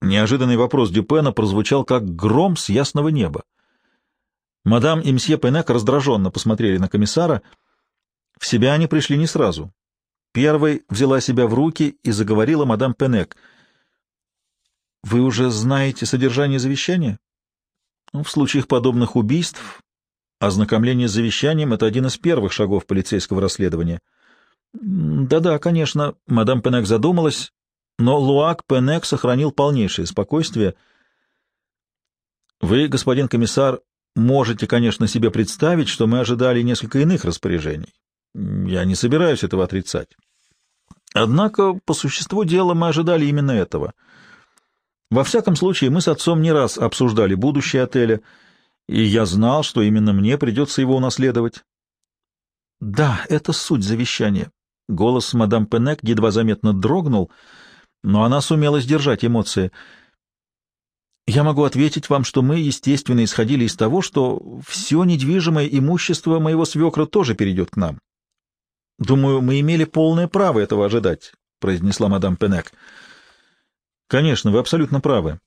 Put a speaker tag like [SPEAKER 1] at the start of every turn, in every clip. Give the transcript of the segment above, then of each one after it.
[SPEAKER 1] Неожиданный вопрос Дюпена прозвучал как гром с ясного неба. Мадам и мсье Пенек раздраженно посмотрели на комиссара. В себя они пришли не сразу. Первой взяла себя в руки и заговорила мадам Пенек. «Вы уже знаете содержание завещания?» ну, «В случаях подобных убийств ознакомление с завещанием — это один из первых шагов полицейского расследования». «Да-да, конечно», — мадам Пенек задумалась, но Луак Пенек сохранил полнейшее спокойствие. «Вы, господин комиссар, можете, конечно, себе представить, что мы ожидали несколько иных распоряжений. Я не собираюсь этого отрицать. Однако, по существу дела, мы ожидали именно этого. Во всяком случае, мы с отцом не раз обсуждали будущее отеля, и я знал, что именно мне придется его унаследовать. Да, это суть завещания. Голос мадам Пенек едва заметно дрогнул — но она сумела сдержать эмоции. Я могу ответить вам, что мы, естественно, исходили из того, что все недвижимое имущество моего свекра тоже перейдет к нам. Думаю, мы имели полное право этого ожидать, — произнесла мадам Пенек. Конечно, вы абсолютно правы.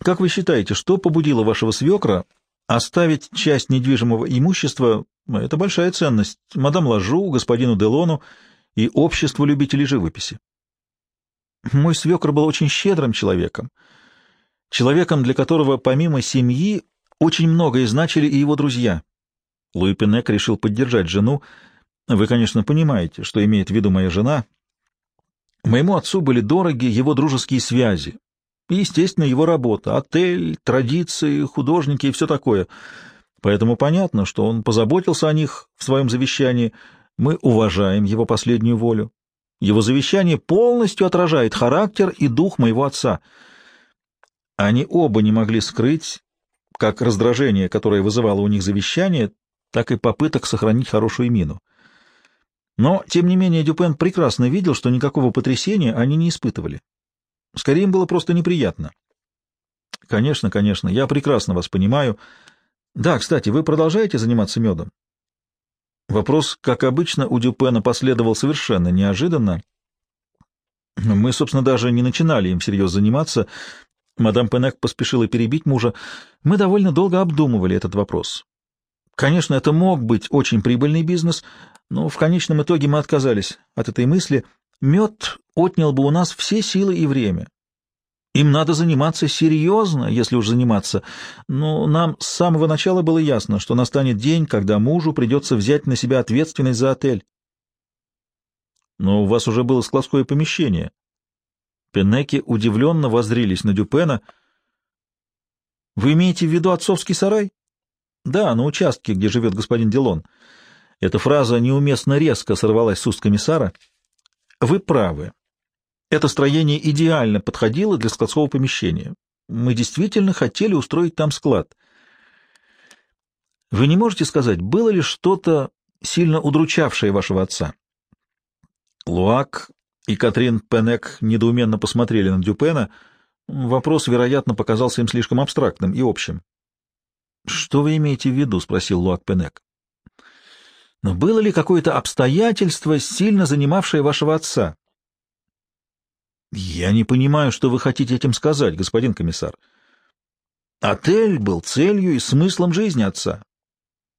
[SPEAKER 1] Как вы считаете, что побудило вашего свекра оставить часть недвижимого имущества, это большая ценность, мадам Лажу, господину Делону и обществу любителей живописи? Мой свекр был очень щедрым человеком, человеком, для которого помимо семьи очень многое значили и его друзья. Луи Пенек решил поддержать жену. Вы, конечно, понимаете, что имеет в виду моя жена. Моему отцу были дороги его дружеские связи. И, естественно, его работа, отель, традиции, художники и все такое. Поэтому понятно, что он позаботился о них в своем завещании. Мы уважаем его последнюю волю. Его завещание полностью отражает характер и дух моего отца. Они оба не могли скрыть как раздражение, которое вызывало у них завещание, так и попыток сохранить хорошую мину. Но, тем не менее, Дюпен прекрасно видел, что никакого потрясения они не испытывали. Скорее, им было просто неприятно. «Конечно, конечно, я прекрасно вас понимаю. Да, кстати, вы продолжаете заниматься медом?» Вопрос, как обычно, у Дюпена последовал совершенно неожиданно. Мы, собственно, даже не начинали им всерьез заниматься. Мадам Пенек поспешила перебить мужа. Мы довольно долго обдумывали этот вопрос. Конечно, это мог быть очень прибыльный бизнес, но в конечном итоге мы отказались от этой мысли. Мед отнял бы у нас все силы и время. Им надо заниматься серьезно, если уж заниматься. Но нам с самого начала было ясно, что настанет день, когда мужу придется взять на себя ответственность за отель. Но у вас уже было складское помещение. Пенеки удивленно воззрились на Дюпена. Вы имеете в виду отцовский сарай? Да, на участке, где живет господин Делон. Эта фраза неуместно резко сорвалась с уст комиссара. Вы правы. Это строение идеально подходило для складского помещения. Мы действительно хотели устроить там склад. Вы не можете сказать, было ли что-то сильно удручавшее вашего отца? Луак и Катрин Пенек недоуменно посмотрели на Дюпена. Вопрос, вероятно, показался им слишком абстрактным и общим. «Что вы имеете в виду?» — спросил Луак Пенек. «Но было ли какое-то обстоятельство, сильно занимавшее вашего отца?» Я не понимаю, что вы хотите этим сказать, господин комиссар. Отель был целью и смыслом жизни отца.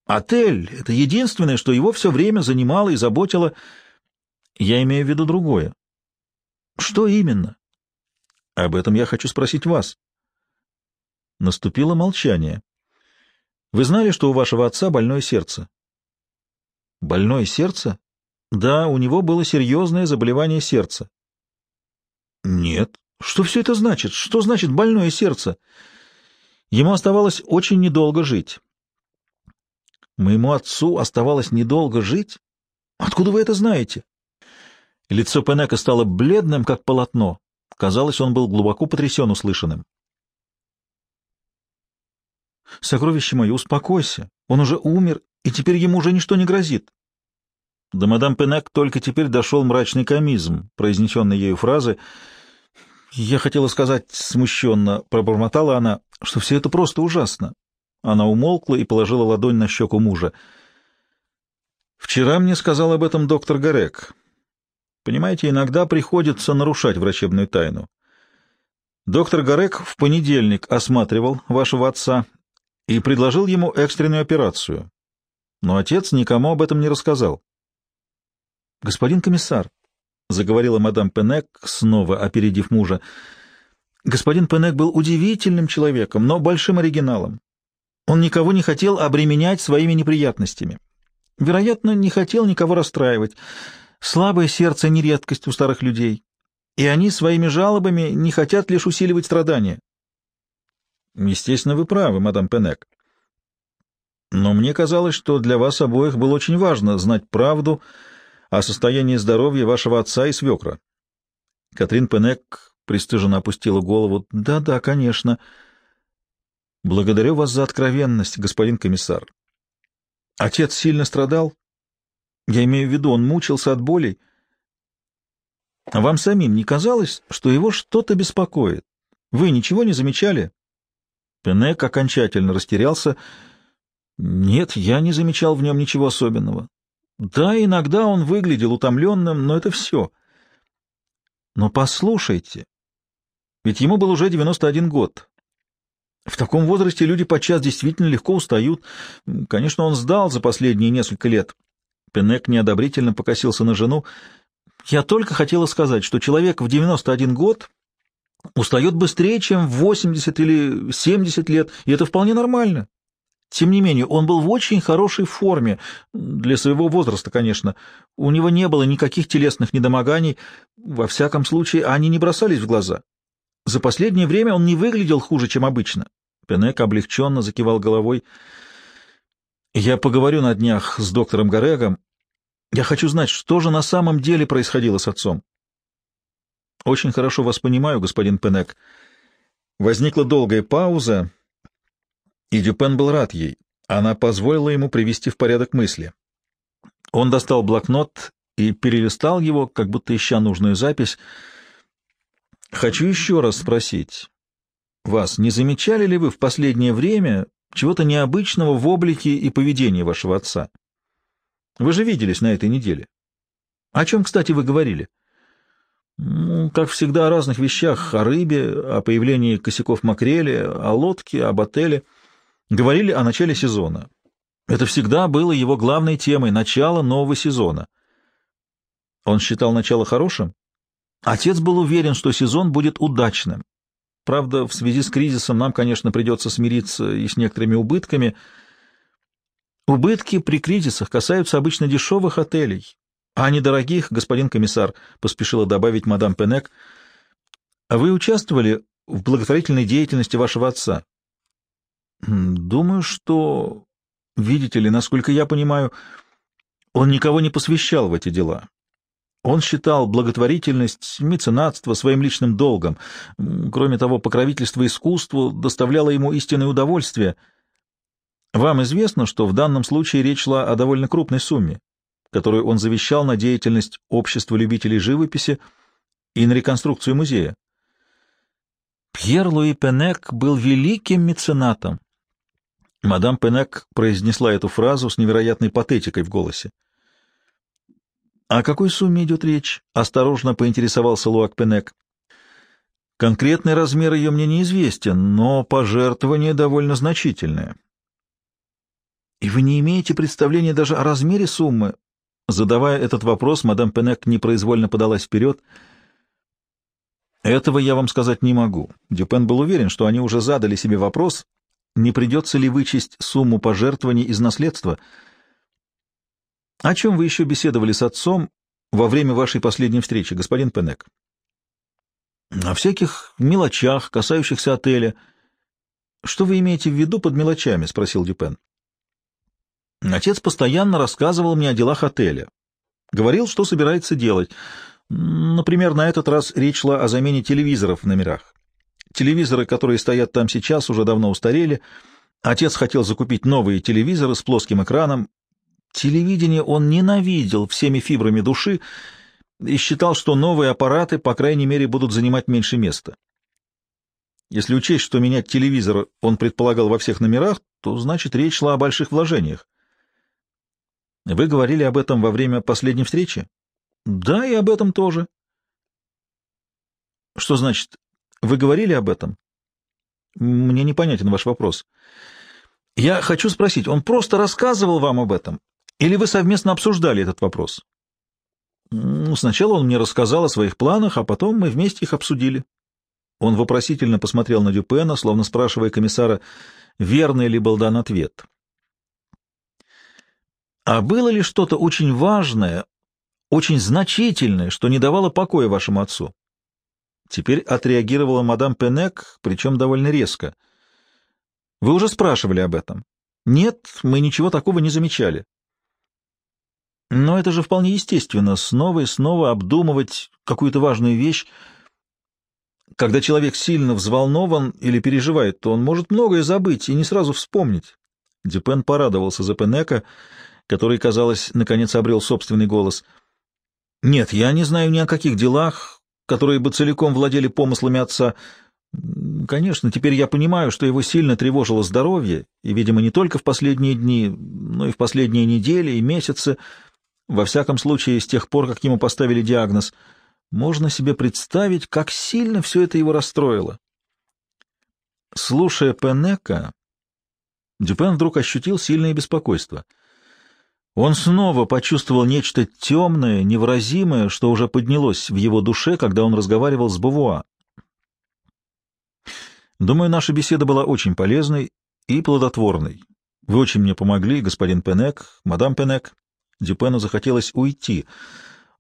[SPEAKER 1] Отель — это единственное, что его все время занимало и заботило. Я имею в виду другое. Что именно? Об этом я хочу спросить вас. Наступило молчание. Вы знали, что у вашего отца больное сердце? Больное сердце? Да, у него было серьезное заболевание сердца. Нет. Что все это значит? Что значит больное сердце? Ему оставалось очень недолго жить. Моему отцу оставалось недолго жить? Откуда вы это знаете? Лицо Пенека стало бледным, как полотно. Казалось, он был глубоко потрясен услышанным. «Сокровище мое, успокойся. Он уже умер, и теперь ему уже ничто не грозит». До мадам Пенек только теперь дошел мрачный комизм, произнесенный ею фразы. «Я хотела сказать смущенно», — пробормотала она, — «что все это просто ужасно». Она умолкла и положила ладонь на щеку мужа. «Вчера мне сказал об этом доктор Гарек. Понимаете, иногда приходится нарушать врачебную тайну. Доктор Гарек в понедельник осматривал вашего отца и предложил ему экстренную операцию. Но отец никому об этом не рассказал.
[SPEAKER 2] — Господин комиссар, — заговорила мадам Пенек, снова опередив мужа, — господин Пенек был удивительным человеком, но большим оригиналом. Он никого не хотел обременять своими неприятностями. Вероятно, не хотел никого расстраивать. Слабое сердце — не редкость у старых людей, и они своими жалобами не хотят лишь усиливать страдания.
[SPEAKER 1] Естественно, вы правы, мадам Пенек. Но мне казалось, что для вас обоих было очень важно знать правду о состоянии здоровья вашего отца и свекра. Катрин Пенек пристыженно опустила голову. «Да-да, конечно. Благодарю вас за откровенность, господин комиссар. Отец сильно страдал. Я имею в виду, он мучился от болей. А вам самим не казалось, что его что-то беспокоит? Вы ничего не замечали?» Пенек окончательно растерялся. Нет, я не замечал в нем ничего особенного. Да, иногда он выглядел утомленным, но это все. Но послушайте, ведь ему был уже 91 год. В таком возрасте люди подчас действительно легко устают. Конечно, он сдал за последние несколько лет. Пенек неодобрительно покосился на жену. Я только хотела сказать, что человек в 91 год устает быстрее, чем в 80 или 70 лет, и это вполне нормально. Тем не менее, он был в очень хорошей форме, для своего возраста, конечно. У него не было никаких телесных недомоганий, во всяком случае, они не бросались в глаза. За последнее время он не выглядел хуже, чем обычно. Пенек облегченно закивал головой. «Я поговорю на днях с доктором Гарегом. Я хочу знать, что же на самом деле происходило с отцом. Очень хорошо вас понимаю, господин Пенек. Возникла долгая пауза, и Дюпен был рад ей. Она позволила ему привести в порядок мысли. Он достал блокнот и перелистал его, как будто ища нужную запись. «Хочу еще раз спросить. Вас не замечали ли вы в последнее время чего-то необычного в облике и поведении вашего отца? Вы же виделись на этой неделе. О чем, кстати, вы говорили?» Ну, как всегда, о разных вещах, о рыбе, о появлении косяков макрели, о лодке, об отеле. Говорили о начале сезона. Это всегда было его главной темой — начало нового сезона. Он считал начало хорошим? Отец был уверен, что сезон будет удачным. Правда, в связи с кризисом нам, конечно, придется смириться и с некоторыми убытками. Убытки при кризисах касаются обычно дешевых отелей, — А недорогих, господин комиссар, — поспешила добавить мадам Пенек. — вы участвовали в благотворительной деятельности вашего отца? — Думаю, что... Видите ли, насколько я понимаю, он никого не посвящал в эти дела. Он считал благотворительность, меценатство своим личным долгом. Кроме того, покровительство искусству доставляло ему истинное удовольствие. Вам известно, что в данном случае речь шла о довольно крупной сумме которую он завещал на деятельность общества любителей живописи и на реконструкцию музея. Пьер Луи Пенек был великим меценатом. Мадам Пенек произнесла эту фразу с невероятной патетикой в голосе. «О какой сумме идет речь?» — осторожно поинтересовался Луак Пенек. «Конкретный размер ее мне неизвестен, но пожертвование довольно значительное». «И вы не имеете представления даже о размере суммы?» Задавая этот вопрос, мадам Пенек непроизвольно подалась вперед. «Этого я вам сказать не могу». Дюпен был уверен, что они уже задали себе вопрос, не придется ли вычесть сумму пожертвований из наследства. «О чем вы еще беседовали с отцом во время вашей последней встречи, господин Пенек?» «О всяких мелочах, касающихся отеля». «Что вы имеете в виду под мелочами?» — спросил Дюпен. Отец постоянно рассказывал мне о делах отеля. Говорил, что собирается делать. Например, на этот раз речь шла о замене телевизоров в номерах. Телевизоры, которые стоят там сейчас, уже давно устарели. Отец хотел закупить новые телевизоры с плоским экраном. Телевидение он ненавидел всеми фибрами души и считал, что новые аппараты, по крайней мере, будут занимать меньше места. Если учесть, что менять телевизор он предполагал во всех номерах, то значит речь шла о больших вложениях. Вы говорили об этом во время последней встречи? Да, и об этом тоже. Что значит
[SPEAKER 2] Вы говорили об этом? Мне непонятен ваш вопрос. Я хочу спросить, он просто рассказывал вам об этом? Или вы совместно обсуждали этот вопрос? Ну, сначала он мне рассказал о своих планах, а потом мы вместе их обсудили. Он вопросительно посмотрел на Дюпена, словно спрашивая комиссара, верный ли был дан ответ. А было ли что-то очень важное, очень значительное, что не давало покоя вашему отцу? Теперь отреагировала мадам Пенек, причем довольно резко. Вы уже спрашивали об этом. Нет, мы ничего такого не замечали. Но это же вполне естественно, снова и снова обдумывать какую-то важную вещь. Когда человек сильно взволнован или переживает, то он может многое забыть и не сразу вспомнить. Дюпен порадовался за Пенека, который, казалось, наконец обрел собственный голос. «Нет, я не знаю ни о каких делах, которые бы целиком владели помыслами отца. Конечно, теперь я понимаю, что его сильно тревожило здоровье, и, видимо, не только в последние дни, но и в последние недели и месяцы, во всяком случае, с тех пор, как ему поставили диагноз, можно себе представить, как сильно все это его расстроило. Слушая Пенека, Дюпен вдруг ощутил сильное беспокойство. Он снова почувствовал нечто темное, невыразимое, что уже поднялось в его душе, когда он разговаривал с Бувуа. Думаю, наша беседа была очень полезной и плодотворной. Вы очень мне помогли, господин Пенек, мадам Пенек. Дюпену захотелось уйти.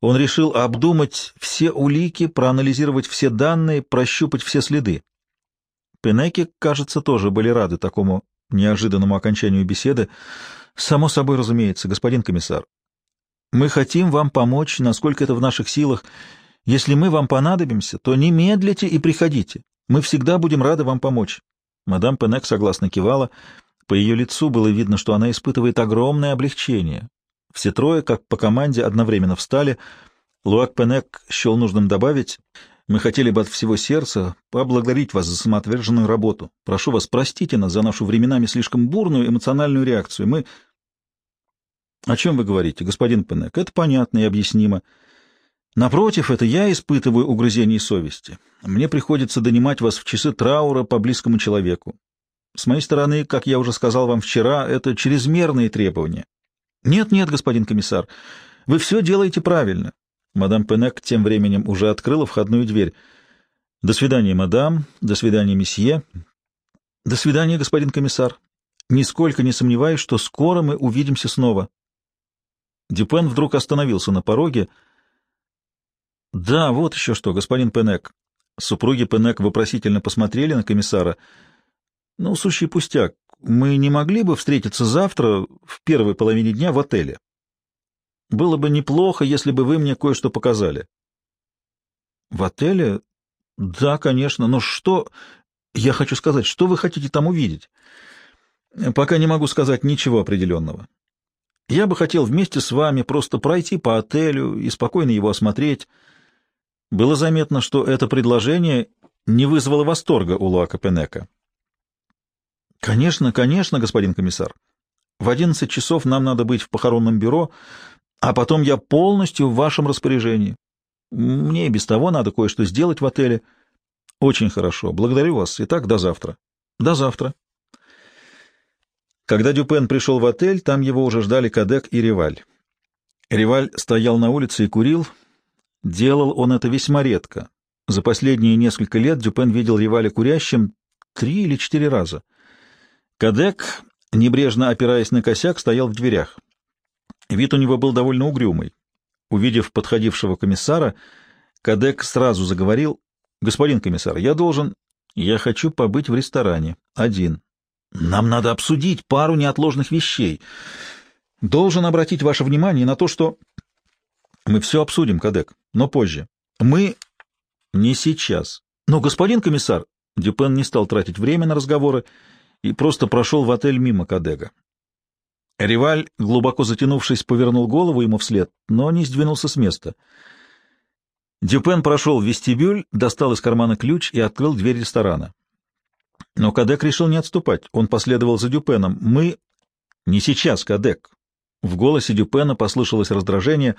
[SPEAKER 2] Он решил обдумать все улики, проанализировать все данные, прощупать все следы. Пенеки, кажется, тоже были рады такому неожиданному окончанию беседы. Само собой, разумеется, господин комиссар. Мы хотим вам помочь, насколько это в наших силах. Если мы вам понадобимся, то не медлите и приходите. Мы всегда будем рады вам помочь. Мадам Пенек согласно кивала. По ее лицу было видно, что она испытывает огромное облегчение. Все трое, как по команде, одновременно встали. Луак Пенек счел нужным добавить, «Мы хотели бы от всего сердца поблагодарить вас за самоотверженную работу. Прошу вас, простите нас за нашу временами слишком бурную эмоциональную реакцию. Мы...» «О чем вы говорите, господин Пенек? Это понятно и объяснимо. Напротив, это я испытываю угрызение совести. Мне приходится донимать вас в часы траура по близкому человеку. С моей стороны, как я уже сказал вам вчера, это чрезмерные требования. Нет, нет, господин комиссар, вы все делаете правильно. Мадам Пенек тем временем уже открыла входную дверь. До свидания, мадам, до свидания, месье. До свидания, господин комиссар. Нисколько не сомневаюсь, что скоро мы увидимся снова. Дюпен вдруг остановился на пороге. Да, вот еще что, господин Пенек. Супруги Пенек вопросительно посмотрели на комиссара. Ну, сущий пустяк мы не могли бы встретиться завтра в первой половине дня в отеле? Было бы неплохо, если бы вы мне кое-что показали. В отеле? Да, конечно, но что... Я хочу сказать, что вы хотите там увидеть? Пока не могу сказать ничего определенного. Я бы хотел вместе с вами просто пройти по отелю и спокойно его осмотреть. Было заметно, что это предложение не вызвало восторга у Луака Пенека. Конечно, конечно, господин комиссар. В одиннадцать часов нам надо быть в похоронном бюро, а потом я полностью в вашем распоряжении. Мне и без того надо кое-что сделать в отеле. Очень хорошо. Благодарю вас. Итак, до завтра. До завтра. Когда Дюпен пришел в отель, там его уже ждали Кадек и Реваль. Реваль стоял на улице и курил. Делал он это весьма редко. За последние несколько лет Дюпен видел Реваля курящим три или четыре раза — Кадек, небрежно опираясь на косяк, стоял в дверях. Вид у него был довольно угрюмый. Увидев подходившего комиссара, Кадек сразу заговорил. — Господин комиссар, я должен... Я хочу побыть в ресторане. Один. Нам надо обсудить пару неотложных вещей. Должен обратить ваше внимание на то, что... Мы все обсудим, Кадек, но позже. Мы... Не сейчас. Но, господин комиссар... Дюпен не стал тратить время на разговоры и просто прошел в отель мимо Кадега. Риваль, глубоко затянувшись, повернул голову ему вслед, но не сдвинулся с места. Дюпен прошел в вестибюль, достал из кармана ключ и открыл дверь ресторана. Но Кадек решил не отступать. Он последовал за Дюпеном. «Мы...» «Не сейчас, Кадек». В голосе Дюпена послышалось раздражение.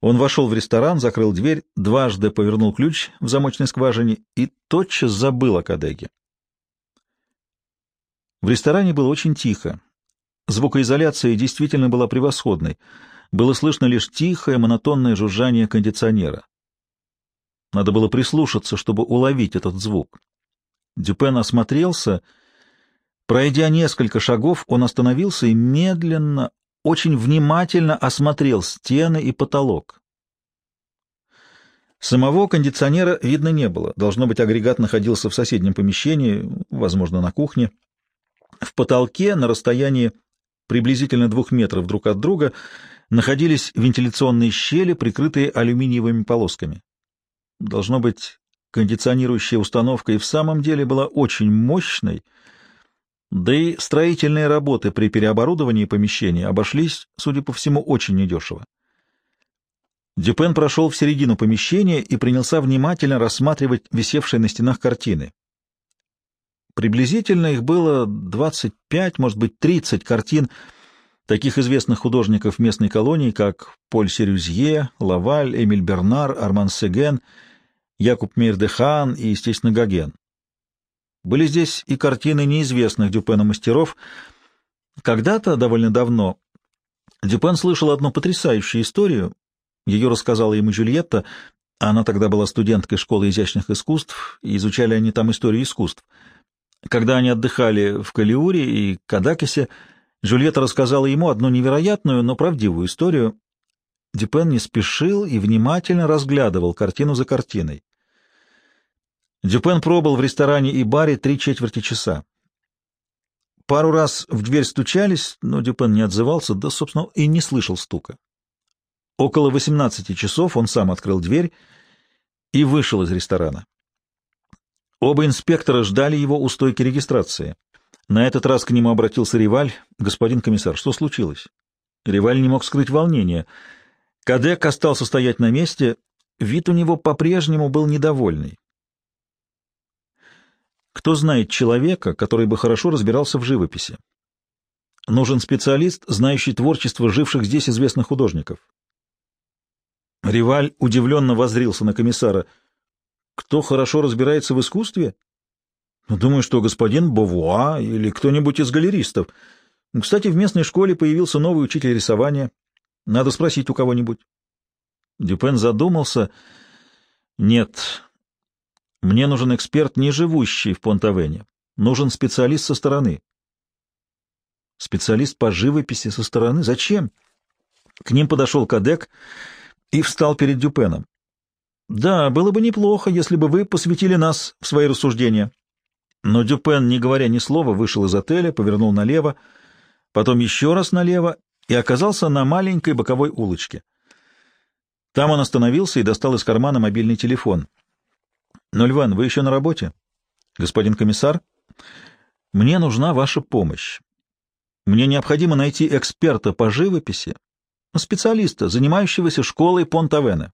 [SPEAKER 2] Он вошел в ресторан, закрыл дверь, дважды повернул ключ в замочной скважине и тотчас забыл о Кадеге. В ресторане было очень тихо. Звукоизоляция действительно была превосходной. Было слышно лишь тихое, монотонное жужжание кондиционера. Надо было прислушаться, чтобы уловить этот звук. Дюпен осмотрелся. Пройдя несколько шагов, он остановился и медленно, очень внимательно осмотрел стены и потолок. Самого кондиционера видно не было. Должно быть, агрегат находился в соседнем помещении, возможно, на кухне. В потолке на расстоянии приблизительно двух метров друг от друга находились вентиляционные щели, прикрытые алюминиевыми полосками. Должно быть, кондиционирующая установка и в самом деле была очень мощной, да и строительные работы при переоборудовании помещения обошлись, судя по всему, очень недешево. Дюпен прошел в середину помещения и принялся внимательно рассматривать висевшие на стенах картины. Приблизительно их было 25, может быть, 30 картин таких известных художников местной колонии, как Поль Серюзье, Лаваль, Эмиль Бернар, Арман Сеген, Якуб Мирдехан и, естественно, Гоген. Были здесь и картины неизвестных Дюпена мастеров. Когда-то, довольно давно, Дюпен слышал одну потрясающую историю. Ее рассказала ему Джульетта. Она тогда была студенткой школы изящных искусств, и изучали они там историю искусств. Когда они отдыхали в Калиуре и Кадакисе, Джульетта рассказала ему одну невероятную, но правдивую историю. Дюпен не спешил и внимательно разглядывал картину за картиной. Дюпен пробыл в ресторане и баре три четверти часа. Пару раз в дверь стучались, но Дюпен не отзывался, да, собственно, и не слышал стука. Около 18 часов он сам открыл дверь и вышел из ресторана. Оба инспектора ждали его у стойки регистрации. На этот раз к нему обратился Риваль. «Господин комиссар, что случилось?» Риваль не мог скрыть волнения. Кадек остался стоять на месте. Вид у него по-прежнему был недовольный. Кто знает человека, который бы хорошо разбирался в живописи? Нужен специалист, знающий творчество живших здесь известных художников. Риваль удивленно воззрился на комиссара — кто хорошо разбирается в искусстве? Думаю, что господин Бовуа или кто-нибудь из галеристов. Кстати, в местной школе появился новый учитель рисования. Надо спросить у кого-нибудь. Дюпен задумался. Нет, мне нужен эксперт, не живущий в Понтавене. Нужен специалист со стороны. Специалист по живописи со стороны? Зачем? К ним подошел Кадек и встал перед Дюпеном. Да, было бы неплохо, если бы вы посвятили нас в свои рассуждения. Но Дюпен, не говоря ни слова, вышел из отеля, повернул налево, потом еще раз налево и оказался на маленькой боковой улочке. Там он остановился и достал из кармана мобильный телефон. — Нольван, вы еще на работе? — Господин комиссар, мне нужна ваша помощь. Мне необходимо найти эксперта по живописи, специалиста, занимающегося школой Понтавена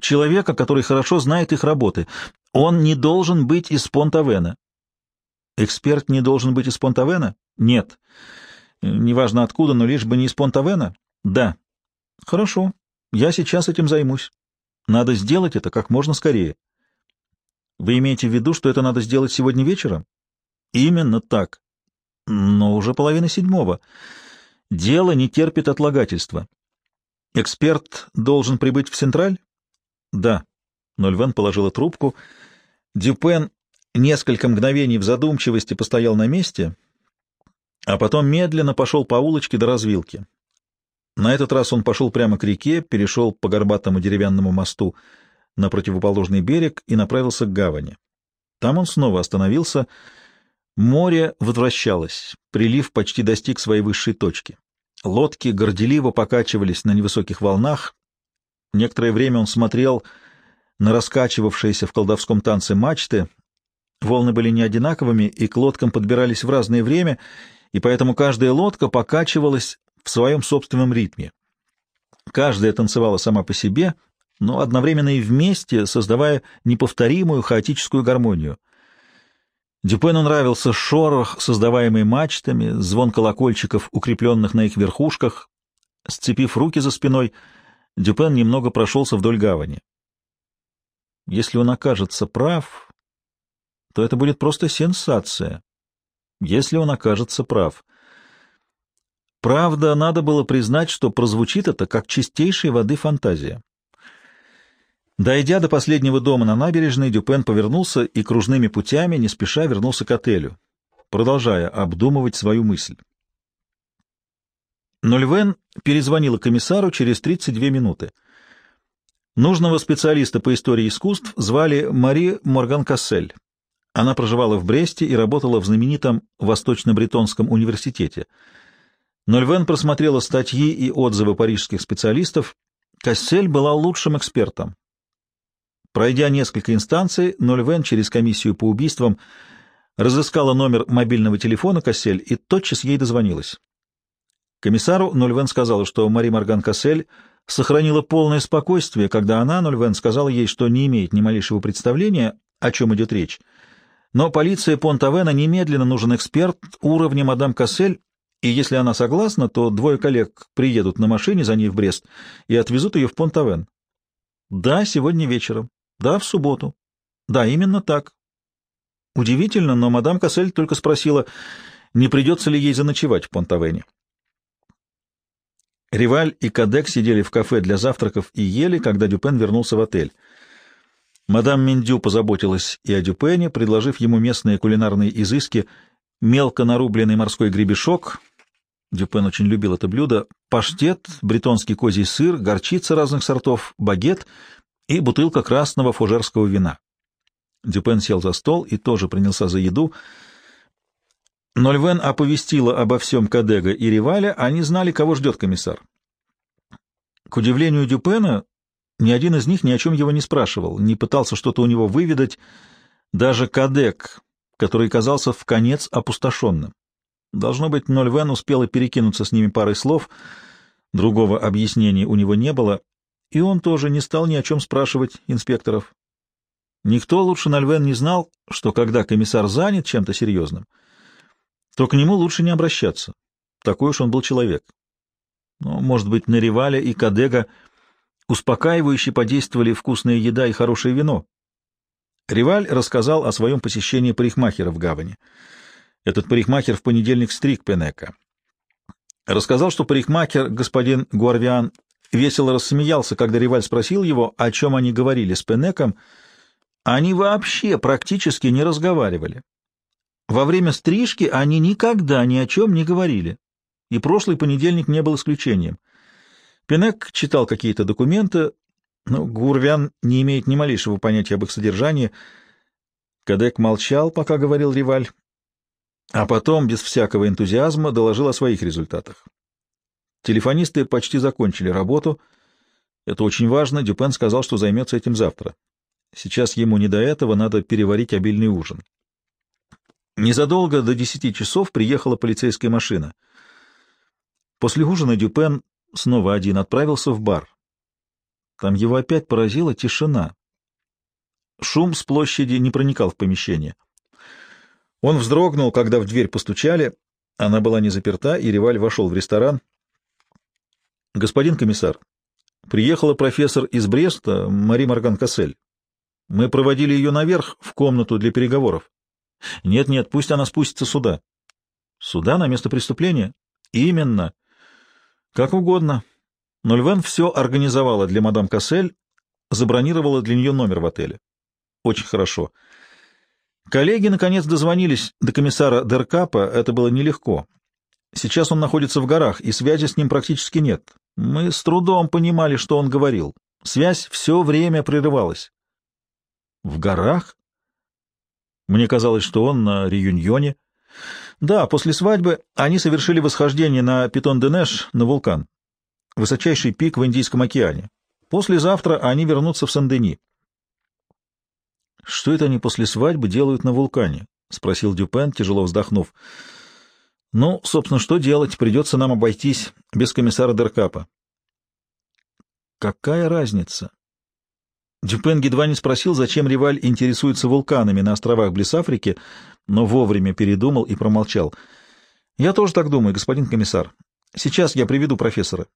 [SPEAKER 2] человека, который хорошо знает их работы. Он не должен быть из Понтавена. Эксперт не должен быть из Понтавена? Нет. Неважно откуда, но лишь бы не из Понтавена? Да. Хорошо. Я сейчас этим займусь. Надо сделать это как можно скорее. Вы имеете в виду, что это надо сделать сегодня вечером? Именно так. Но уже половина седьмого. Дело не терпит отлагательства. Эксперт должен прибыть в Централь? Да. Нольвен положила трубку. Дюпен несколько мгновений в задумчивости постоял на месте, а потом медленно пошел по улочке до развилки. На этот раз он пошел прямо к реке, перешел по горбатому деревянному мосту на противоположный берег и направился к гавани. Там он снова остановился. Море возвращалось, прилив почти достиг своей высшей точки. Лодки горделиво покачивались на невысоких волнах, Некоторое время он смотрел на раскачивавшиеся в колдовском танце мачты. Волны были не одинаковыми, и к лодкам подбирались в разное время, и поэтому каждая лодка покачивалась в своем собственном ритме. Каждая танцевала сама по себе, но одновременно и вместе, создавая неповторимую хаотическую гармонию. Дюпену нравился шорох, создаваемый мачтами, звон колокольчиков, укрепленных на их верхушках. Сцепив руки за спиной — Дюпен немного прошелся вдоль гавани. Если он окажется прав, то это будет просто сенсация. Если он окажется прав. Правда, надо было признать, что прозвучит это как чистейшей воды фантазия. Дойдя до последнего дома на набережной, Дюпен повернулся и кружными путями не спеша вернулся к отелю, продолжая обдумывать свою мысль. Нольвен перезвонила комиссару через 32 минуты. Нужного специалиста по истории искусств звали Мари Морган-Кассель. Она проживала в Бресте и работала в знаменитом Восточно-Бретонском университете. Нольвен просмотрела статьи и отзывы парижских специалистов. Кассель была лучшим экспертом. Пройдя несколько инстанций, Нольвен через комиссию по убийствам разыскала номер мобильного телефона Кассель и тотчас ей дозвонилась. Комиссару Нольвен сказала, что Мари Морган Кассель сохранила полное спокойствие, когда она, Нольвен, сказала ей, что не имеет ни малейшего представления, о чем идет речь. Но полиция Понтавена немедленно нужен эксперт уровня мадам Кассель, и если она согласна, то двое коллег приедут на машине за ней в Брест и отвезут ее в Понтавен. Да, сегодня вечером. Да, в субботу. Да, именно так. Удивительно, но мадам Кассель только спросила, не придется ли ей заночевать в Понтавене. Риваль и Кадек сидели в кафе для завтраков и ели, когда Дюпен вернулся в отель. Мадам Миндю позаботилась и о Дюпене, предложив ему местные кулинарные изыски, мелко нарубленный морской гребешок, Дюпен очень любил это блюдо, паштет, бретонский козий сыр, горчица разных сортов, багет и бутылка красного фужерского вина. Дюпен сел за стол и тоже принялся за еду — Нольвен оповестила обо всем Кадега и Риваля, они знали, кого ждет комиссар. К удивлению Дюпена, ни один из них ни о чем его не спрашивал, не пытался что-то у него выведать, даже Кадек, который казался в конец опустошенным. Должно быть, Нольвен успела перекинуться с ними парой слов, другого объяснения у него не было, и он тоже не стал ни о чем спрашивать инспекторов. Никто лучше Нольвен не знал, что когда комиссар занят чем-то серьезным — то к нему лучше не обращаться. Такой уж он был человек. Но, может быть, на Риваля и Кадега успокаивающе подействовали вкусная еда и хорошее вино. Риваль рассказал о своем посещении парикмахера в гавани. Этот парикмахер в понедельник стриг Пенека. Рассказал, что парикмахер, господин Гуарвиан, весело рассмеялся, когда Риваль спросил его, о чем они говорили с Пенеком. Они вообще практически не разговаривали. Во время стрижки они никогда ни о чем не говорили, и прошлый понедельник не был исключением. Пенек читал какие-то документы, но Гурвян не имеет ни малейшего понятия об их содержании. Кадек молчал, пока говорил Риваль, а потом, без всякого энтузиазма, доложил о своих результатах. Телефонисты почти закончили работу. Это очень важно. Дюпен сказал, что займется этим завтра. Сейчас ему не до этого, надо переварить обильный ужин. Незадолго до десяти часов приехала полицейская машина. После ужина Дюпен снова один отправился в бар. Там его опять поразила тишина. Шум с площади не проникал в помещение. Он вздрогнул, когда в дверь постучали. Она была не заперта, и Реваль вошел в ресторан. «Господин комиссар, приехала профессор из Бреста, Мари Морган Кассель. Мы проводили ее наверх, в комнату для переговоров. Нет-нет, пусть она спустится сюда. Сюда, на место преступления? Именно. Как угодно. Но Львен все организовала для мадам Кассель, забронировала для нее номер в отеле. Очень хорошо. Коллеги, наконец, дозвонились до комиссара Деркапа, это было нелегко. Сейчас он находится в горах, и связи с ним практически нет. Мы с трудом понимали, что он говорил. Связь все время прерывалась. — В горах? Мне казалось, что он на реюньоне. Да, после свадьбы они совершили восхождение на Питон-де-Неш, на вулкан. Высочайший пик в Индийском океане. Послезавтра они вернутся в Сан-Дени. — Что это они после свадьбы делают на вулкане? — спросил Дюпен, тяжело вздохнув. — Ну, собственно, что делать? Придется нам обойтись без комиссара Деркапа. — Какая разница? Дюпен едва не спросил, зачем Риваль интересуется вулканами на островах близ Африки, но вовремя передумал и промолчал. «Я тоже так думаю, господин комиссар. Сейчас я приведу профессора.